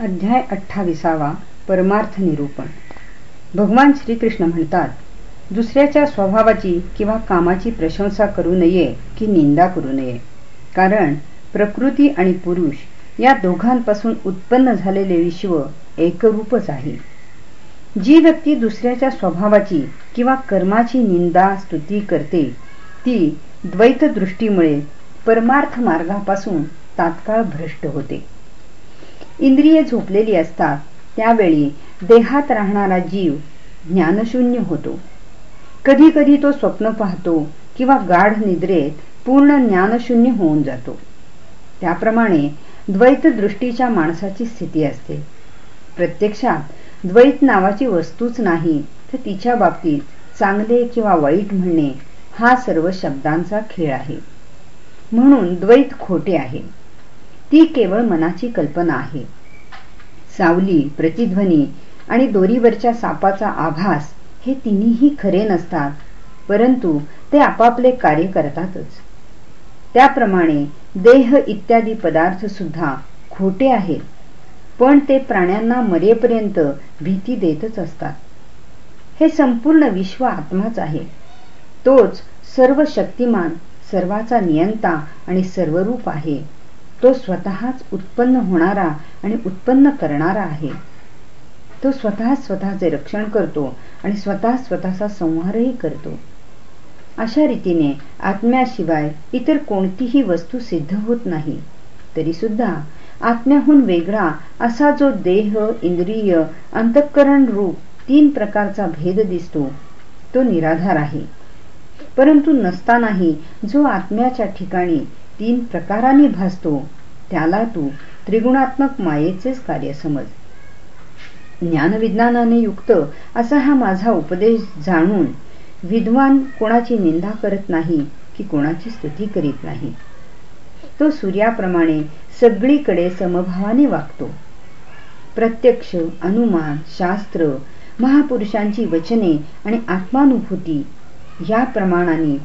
अध्याय अठ्ठावीसावा परमार्थ निरूपण. भगवान श्रीकृष्ण म्हणतात दुसऱ्याच्या स्वभावाची किंवा कामाची प्रशंसा करू नये की निंदा करू नये. कारण प्रकृती आणि पुरुष या दोघांपासून उत्पन्न झालेले विश्व एकरूपच आहे. जी व्यक्ती दुसऱ्याच्या स्वभावाची किंवा कर्माची निंदा स्तुती करते ती द्वैतदृष्टीमुळे परमार्थ मार्गापासून तात्काळ भ्रष्ट होते. इंद्रिये झोपलेली असतात. त्यावेळी देहात राहणारा जीव ज्ञानशून्य होतो. कधी कधी तो स्वप्न पाहतो किंवा गाढ निद्रेत पूर्ण ज्ञानशून्य होऊन जातो. त्याप्रमाणे द्वैत दृष्टीच्या माणसाची स्थिती असते. प्रत्यक्षात द्वैत नावाची वस्तूच नाही तर तिच्या बाबतीत चांगले किंवा वाईट म्हणणे हा सर्व शब्दांचा खेळ आहे. म्हणून द्वैत खोटे आहे. ती केवळ मनाची कल्पना आहे. सावली प्रतिध्वनी आणि दोरीवरच्या सापाचा आभास हे तिन्हीही खरे नसतात परंतु ते आपापले कार्य करतातच. त्याप्रमाणे देह इत्यादी पदार्थ सुद्धा खोटे आहेत पण ते प्राण्यांना मरेपर्यंत भीती देतच असतात. हे संपूर्ण विश्व आत्माच आहे. तोच सर्व शक्तिमान सर्वाचा नियंता आणि सर्वरूप आहे. तो स्वतःच उत्पन्न होणारा आणि उत्पन्न करणारा आहे. तो स्वतः स्वतःचे रक्षण करतो आणि स्वतः स्वतःचा संहारही करतो. अशा रीतीने आत्म्याशिवाय इतर कोणतीही वस्तू सिद्ध होत नाही. तरी सुद्धा आत्म्याहून वेगळा असा जो देह इंद्रिय अंतःकरण रूप तीन प्रकारचा भेद दिसतो तो निराधार आहे. परंतु नसतानाही जो आत्म्याच्या ठिकाणी तीन प्रकाराने भासतो. त्याला तू त्रिगुणात्मक मायेचेच कार्य समज. ज्ञानविज्ञानाने युक्त असा हा माझा उपदेश जाणून विद्वान कोणाची निंदा करत नाही की कोणाची स्तुती करीत नाही. तो सूर्याप्रमाणे सगळीकडे समभावाने वागतो. प्रत्यक्ष अनुमान शास्त्र महापुरुषांची वचने आणि आत्मानुभूती या प्रमाणाने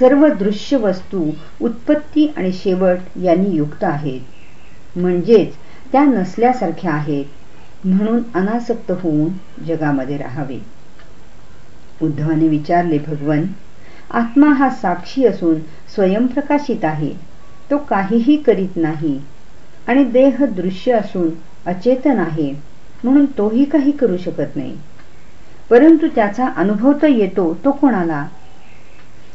सर्व दृश्य वस्तू उत्पत्ती आणि शेवट यांनी युक्त आहेत. म्हणजेच त्या नसल्यासारख्या आहेत म्हणून अनासक्त होऊन जगामध्ये राहावे. उद्धवाने विचारले भगवन आत्मा हा साक्षी असून स्वयंप्रकाशित आहे. तो काहीही करीत नाही. आणि देह दृश्य असून अचेतन आहे म्हणून तोही काही करू शकत नाही. परंतु त्याचा अनुभव तर येतो तो कोणाला?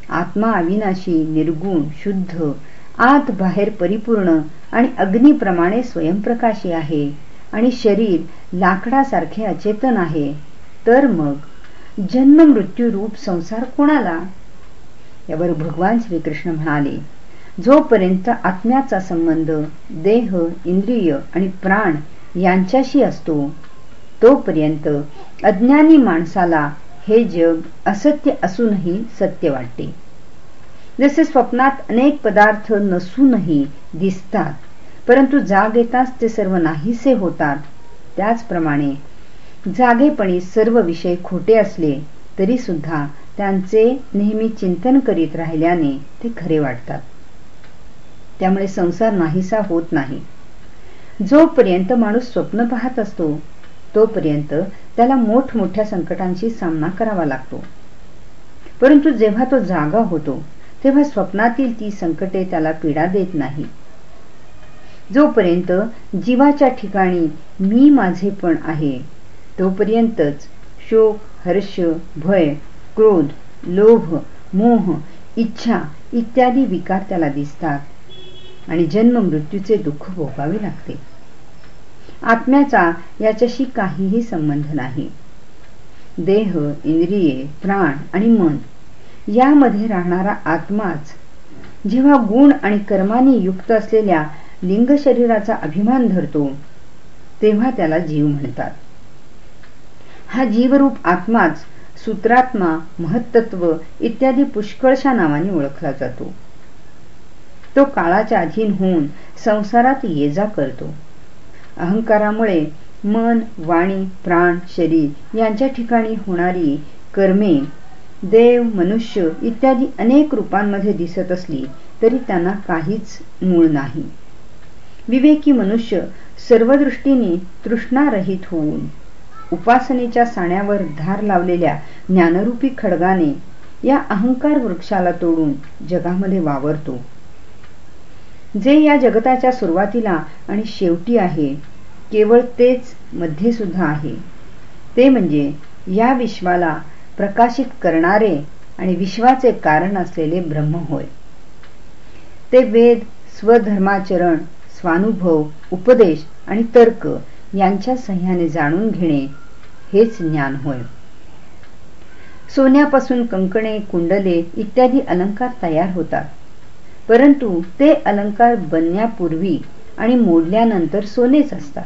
आत्मा अविनाशी निर्गुण शुद्ध आत बाहेर परिपूर्ण आणि अग्निप्रमाणे स्वयंप्रकाशी आहे आणि शरीर लाकडासारखे अचेतन आहे. तर मग जन्म मृत्यू रूप संसार कोणाला? यावर भगवान श्रीकृष्ण म्हणाले जोपर्यंत आत्म्याचा संबंध देह इंद्रिय आणि प्राण यांच्याशी असतो तोपर्यंत अज्ञानी माणसाला हे जग असत्य असूनही सत्य वाटते. जसे स्वप्नात अनेक पदार्थ नसूनही दिसतात परंतु जाग येताच ते सर्व नाहीसे होतात. त्याचप्रमाणे जागेपणी सर्व विषय खोटे असले तरी सुद्धा त्यांचे नेहमी चिंतन करीत राहिल्याने ते खरे वाटतात. त्यामुळे संसार नाहीसा होत नाही. जोपर्यंत माणूस स्वप्न पाहत असतो तोपर्यंत त्याला मोठमोठ्या संकटांशी सामना करावा लागतो. परंतु जेव्हा तो जागा होतो तेव्हा स्वप्नातील ती संकटे त्याला पीडा देत नाही जोपर्यंत जीवाच्या ठिकाणी मी माझे पण आहे तोपर्यंतच शोक हर्ष भय क्रोध लोभ मोह इच्छा इत्यादी विकार त्याला दिसतात आणि जन्म मृत्यूचे दुःख भोगावे लागते. आत्म्याचा याच्याशी काहीही संबंध नाही. देह इंद्रिये प्राण आणि मन यामध्ये राहणारा आत्माच जेव्हा गुण आणि कर्माने युक्त असलेल्या लिंग शरीराचा अभिमान धरतो तेव्हा त्याला जीव म्हणतात. हा जीवरूप आत्माच सूत्रात्मा महत्त्व इत्यादी पुष्कळशा नावाने ओळखला जातो. तो काळाच्या अधीन होऊन संसारात ये जा करतो. अहंकारामुळे मन वाणी प्राण शरीर यांच्या ठिकाणी होणारी कर्मे देव मनुष्य इत्यादी अनेक रूपांमध्ये दिसत असली तरी त्यांना काहीच मूळ नाही. विवेकी मनुष्य सर्व दृष्टीने तृष्णारहित होऊन उपासनेच्या साण्यावर धार लावलेल्या ज्ञानरूपी खडगाने या अहंकार वृक्षाला तोडून जगामध्ये वावरतो. जे या जगताच्या सुरुवातीला आणि शेवटी आहे केवळ तेच मध्ये सुद्धा आहे. ते म्हणजे या विश्वाला प्रकाशित करणारे आणि विश्वाचे कारण असलेले ब्रह्म होय. ते वेद स्वधर्माचरण स्वानुभव उपदेश आणि तर्क यांच्या सह्याने जाणून घेणे हेच ज्ञान होय. सोन्यापासून कंकणे कुंडले इत्यादी अलंकार तयार होतात. परंतु ते अलंकार बनण्यापूर्वी आणि मोडल्यानंतर सोनेच असतात.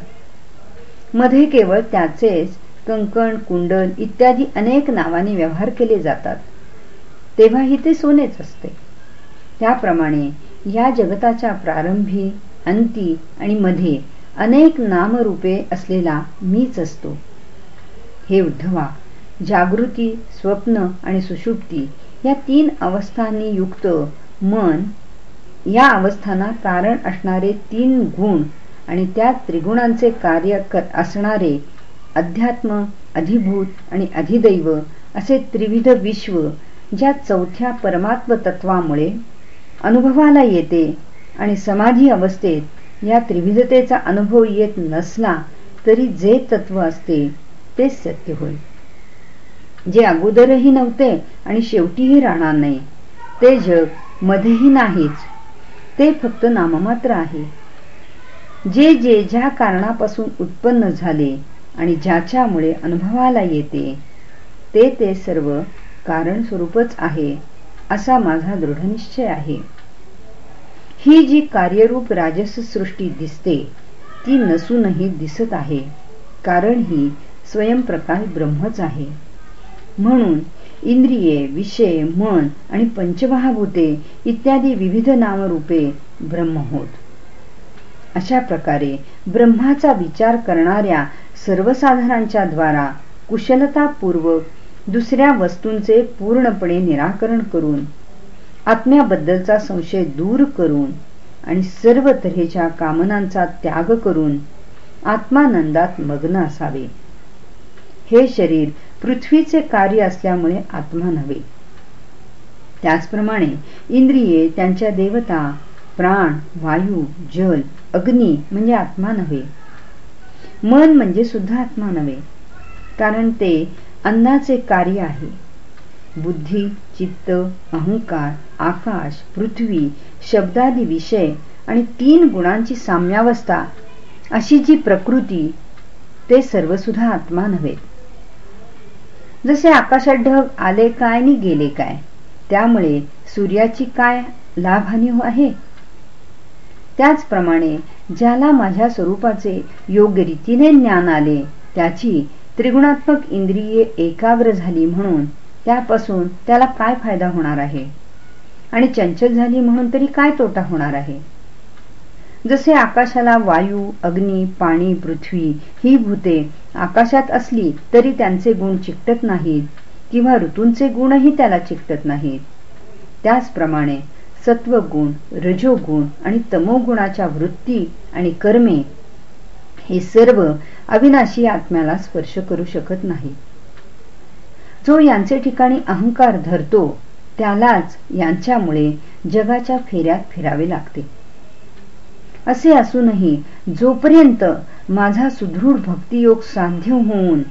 मध्ये केवळ त्याचेच कंकण कुंडल इत्यादी अनेक नावाने व्यवहार केले जातात. तेव्हाही ते सोनेच असते. त्याप्रमाणे या जगताच्या प्रारंभी अंती आणि मध्ये अनेक नामरूपे असलेला मीच असतो. हे उद्धवा जागृती स्वप्न आणि सुषुप्ती या तीन अवस्थांनी युक्त मन या अवस्थांना कारण असणारे तीन गुण आणि त्या त्रिगुणांचे कार्य असणारे अध्यात्म अधिभूत आणि अधिदैव असे त्रिविध विश्व ज्या चौथ्या परमात्म तत्वामुळे अनुभवाला येते आणि समाधी अवस्थेत या त्रिविधतेचा अनुभव येत नसला तरी जे तत्व असते तेच सत्य होईल जे अगोदरही नव्हते आणि शेवटीही राहणार नाही ते जग मध्येही नाहीच ते फक्त नाममात्र आहे. जे जे ज्या कारणापासून उत्पन्न झाले आणि ज्याच्यामुळे अनुभवाला येते ते ते सर्व कारण स्वरूपच आहे असा माझा दृढनिश्चय आहे. ही जी कार्यरूप राजस सृष्टी दिसते ती नसूनही दिसत आहे कारण ही स्वयंप्रकाश ब्रह्मच आहे. म्हणून इंद्रिये विषय मन आणि पंचमहाभूते इत्यादी विविध नामरूपे ब्रह्म होत. अशा प्रकारे ब्रह्माचा विचार करणाऱ्या सर्वसाधारांच्या द्वारा कुशलतापूर्वक दुसऱ्या वस्तूंचे पूर्णपणे निराकरण करून आत्म्याबद्दलचा संशय दूर करून आणि सर्व तऱ्हेच्या कामनांचा त्याग करून आत्मानंदात मग्न असावे. हे शरीर पृथ्वीचे कार्य असल्यामुळे आत्मा नव्हे. त्याचप्रमाणे इंद्रिये त्यांच्या देवता प्राण वायू जल अग्नी म्हणजे आत्मा नव्हे. मन म्हणजे सुद्धा आत्मा नव्हे. कारण ते अन्नाचे कार्य आहे. बुद्धी चित्त अहंकार आकाश पृथ्वी शब्दादी विषय आणि तीन गुणांची साम्यावस्था अशी जी प्रकृती ते सर्व सुद्धा आत्मा नव्हे. जसे आकाशात ढग आले काय आणि गेले काय? त्यामुळे सूर्याची काय लाभहानी हो आहे? त्याचप्रमाणे ज्याला माझ्या स्वरूपाचे योग्य रीतीने ज्ञान आले त्याची त्रिगुणात्मक इंद्रिये एकाग्र झाली म्हणून त्यापासून त्याला काय फायदा होणार आहे? आणि चंचल झाली म्हणून तरी काय तोटा होणार आहे? जसे आकाशाला वायू अग्नी पाणी पृथ्वी ही भूते आकाशात असली तरी त्यांचे गुण चिकटत नाहीत किंवा ऋतूंचे गुणही त्याला चिकटत नाहीत. त्याचप्रमाणे सत्वगुण रजोगुण आणि तमोगुणाच्या वृत्ती आणि कर्मे हे सर्व अविनाशी आत्म्याला स्पर्श करू शकत नाही जो यांचे ठिकाणी अहंकार धरतो त्यालाच यांच्यामुळे जगाच्या फेऱ्यात फिरावे लागते. असे असूनही जोपर्यंत माझा सुदृढ भक्तियोग सांध्य होऊन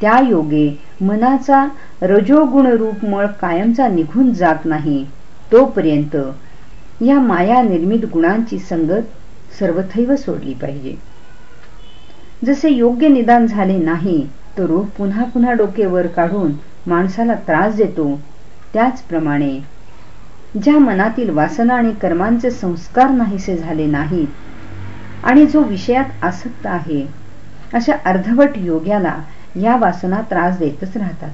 त्या योगे मनाचा रजोगुण रूप मळ कायमचा निघून जात नाही तोपर्यंत या माया निर्मित गुणांची संगत सर्वथैव सोडली पाहिजे. जसे योग्य निदान झाले नाही तो रोग पुन्हा पुन्हा डोके वर काढून माणसाला त्रास देतो त्याचप्रमाणे ज्या मनातील वासना आणि कर्मांचे संस्कार नाहीसे झाले नाहीत आणि जो विषयात आसक्त आहे अशा अर्धवट योग्याला या वासना त्रास देतच राहतात.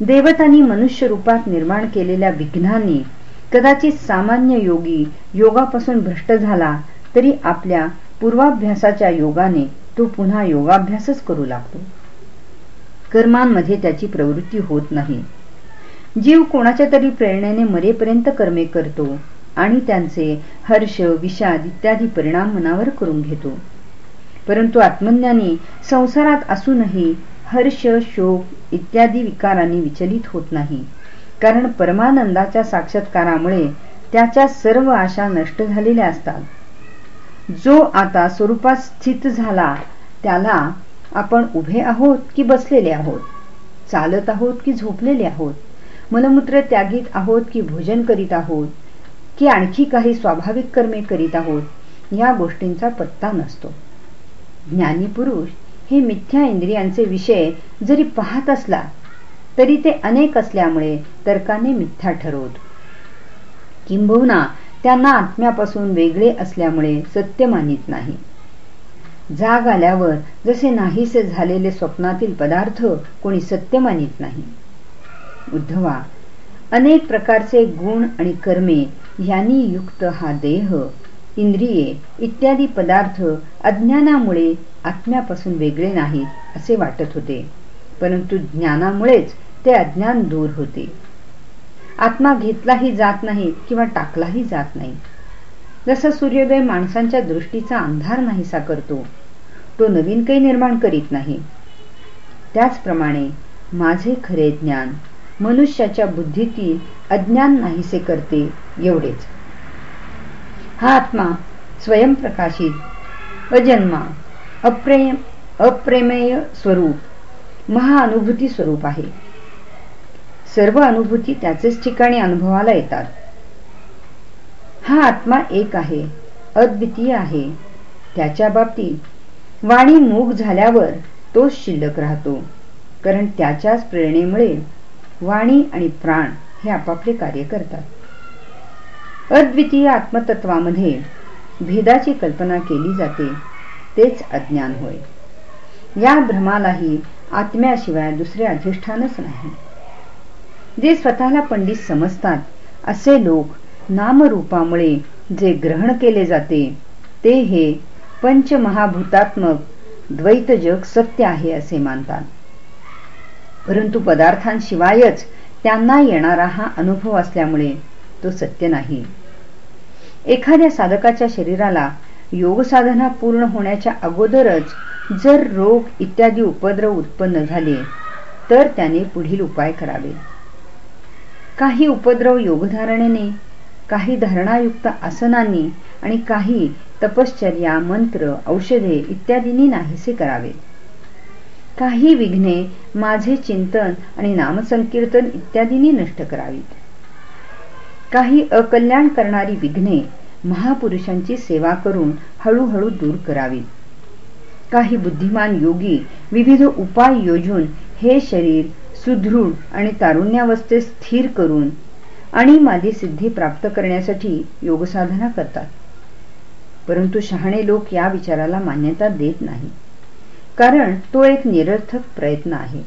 देवतांनी मनुष्य रूपात निर्माण केलेल्या विघ्नांनी कदाचित सामान्य योगी योगापासून भ्रष्ट झाला तरी आपल्या पूर्वाभ्यासाच्या योगाने तो पुन्हा योगाभ्यासच करू लागतो. कर्मांमध्ये त्याची प्रवृत्ती होत नाही. जीव कोणाच्या तरी प्रेरणेने मरेपर्यंत कर्मे करतो आणि त्यांचे हर्ष विषाद इत्यादी परिणाम मनावर करून घेतो. परंतु आत्मज्ञानी संसारात असूनही हर्ष शोक इत्यादी विकारांनी विचलित होत नाही. कारण परमानंदाच्या साक्षात्कारामुळे त्याच्या सर्व आशा नष्ट झालेल्या असतात. जो आता स्वरूपात स्थित झाला त्याला आपण उभे आहोत की बसलेले आहोत? चालत आहोत की झोपलेले आहोत? मलमूत्र त्यागीत आहोत की भोजन करीत आहोत की आणखी काही स्वाभाविक कर्मे करीत आहोत या गोष्टींचा पत्ता नसतो. ज्ञानी पुरुष हे मिथ्या इंद्रियांचे विषय जरी पाहत असला तरी ते अनेक असल्यामुळे तर्काने मिथ्या ठरवत. किंबहुना त्यांना आत्म्यापासून वेगळे असल्यामुळे सत्य मानित नाही. जाग आल्यावर जसे नाहीसे झालेले स्वप्नातील पदार्थ कोणी सत्य मानित नाही. उद्धवा. अनेक प्रकारचे गुण आणि कर्मे यांनी युक्त हा देह इंद्रिये इत्यादी पदार्थ अज्ञानामुळे आत्म्यापासून वेगळे नाहीत असे वाटत होते. परंतु ज्ञानामुळेच ते अज्ञान दूर होते. आत्मा घेतलाही जात नाही किंवा टाकलाही जात नाही. जसा सूर्योदय माणसांच्या दृष्टीचा अंधार नाहीसा करतो तो नवीन काही निर्माण करीत नाही. त्याचप्रमाणे माझे खरे ज्ञान मनुष्याच्या बुद्धीतील अज्ञान नाहीसे करते एवढेच. हा आत्मा स्वयंप्रकाशित अजन्मा अप्रेम अप्रेमेय स्वरूप महाअनुभूती स्वरूप आहे. सर्व अनुभूती त्याचेच ठिकाणी अनुभवाला येतात. हा आत्मा एक आहे अद्वितीय आहे. त्याच्या बाबतीत वाणी मूग झाल्यावर तोच शिल्लक राहतो कारण त्याच्याच प्रेरणेमुळे वाणी आणि प्राण हे आपापले कार्य करतात. अद्वितीय आत्मतत्वामध्ये भेदाची कल्पना केली जाते तेच अज्ञान होय. या भ्रमालाही आत्म्याशिवाय दुसरे अधिष्ठानच नाही. जे स्वतःला पंडित समजतात असे लोक नामरूपामुळे जे ग्रहण केले जाते ते हे पंचमहाभूतात्मक द्वैत जग सत्य आहे असे मानतात. परंतु पदार्थांशिवायच त्यांना येणारा हा अनुभव असल्यामुळे तो सत्य नाही. एखाद्या साधकाच्या शरीराला योगसाधना पूर्ण होण्याच्या अगोदरच जर रोग इत्यादी उपद्रव उत्पन्न झाले तर त्याने पुढील उपाय करावे. काही उपद्रव योगधारणेने काही धारणायुक्त आसनांनी आणि काही तपश्चर्या मंत्र औषधे इत्यादींनी नाहीसे करावे. काही विघ्ने माझे चिंतन आणि नामसंकीर्तन इत्यादींनी नष्ट करावीत. काही अकल्याण करणारी विघ्ने महापुरुषांची सेवा करून हळूहळू दूर करावीत. काही बुद्धिमान योगी विविध उपाय योजून हे शरीर सुदृढ आणि तारुण्यावस्थेत स्थिर करून आणि माझी सिद्धी प्राप्त करण्यासाठी योगसाधना करतात. परंतु शहाणे लोक या विचाराला मान्यता देत नाही कारण तो एक निरर्थक प्रयत्न आहे.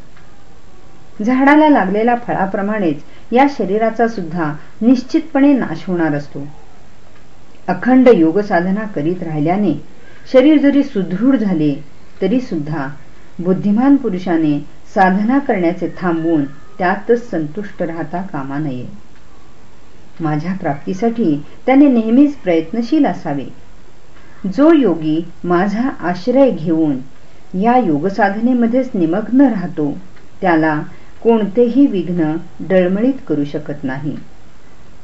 झाडाला लागलेल्या फळाप्रमाणेच या शरीराचा सुद्धा निश्चितपणे नाश होणार असतो. अखंड योग साधना करीत राहिल्याने शरीर जरी सुदृढ झाले तरी सुद्धा बुद्धिमान पुरुषाने साधना करण्याचे थांबवून त्यातच संतुष्ट राहता कामा नये. माझ्या प्राप्तीसाठी त्याने नेहमीच प्रयत्नशील असावे. जो योगी माझा आश्रय घेऊन या योगसाधनेमध्येच निमग्न राहतो. त्याला कोणतेही विघ्न डळमळीत करू शकत नाही.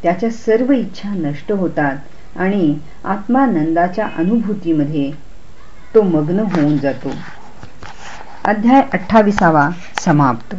त्याच्या सर्व इच्छा नष्ट होतात आणि आत्मानंदाच्या अनुभूतीमध्ये तो मग्न होऊन जातो. अध्याय अठ्ठावीसावा समाप्त.